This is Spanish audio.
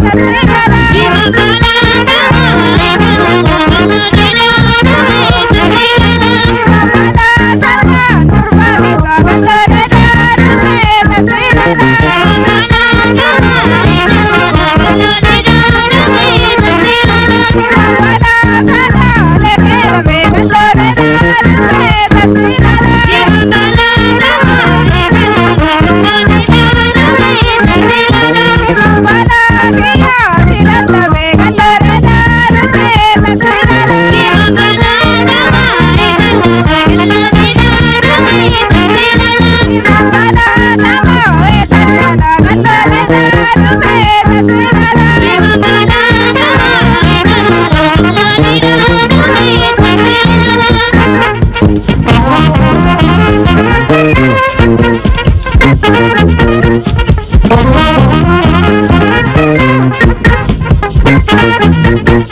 ¡Vamos! Gracias.